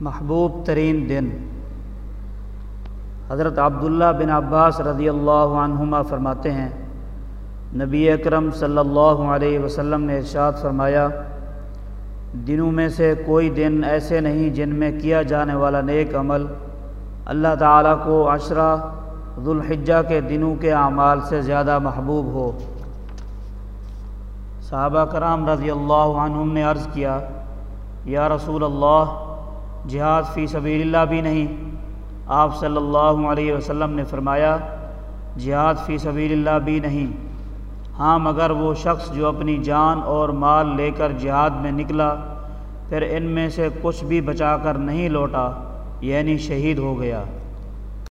محبوب ترین دن۔ حضرت عبداللہ بن عباس رضی اللہ عنہما فرماتے ہیں، نبی اکرم صلی اللہ علیہ وسلم نے ارشاد فرمایا، دنوں میں سے کوئی دن ایسے نہیں جن میں کیا جانے والا نیک عمل اللہ تعالیٰ کو عشرہ ذوالحجہ کے دنوں کے اعمال سے زیادہ محبوب ہو۔ صحابہ کرام رضی اللہ عنہم نے عرض کیا، یا رسول اللہ جہاد فی سبیل اللہ بھی نہیں۔ آپ صلی اللہ علیہ وسلم نے فرمایا، جہاد فی سبیل اللہ بھی نہیں۔ ہاں مگر وہ شخص جو اپنی جان اور مال لے کر جہاد میں نکلا، پھر ان میں سے کچھ بھی بچا کر نہیں لوٹا یعنی شہید ہو گیا۔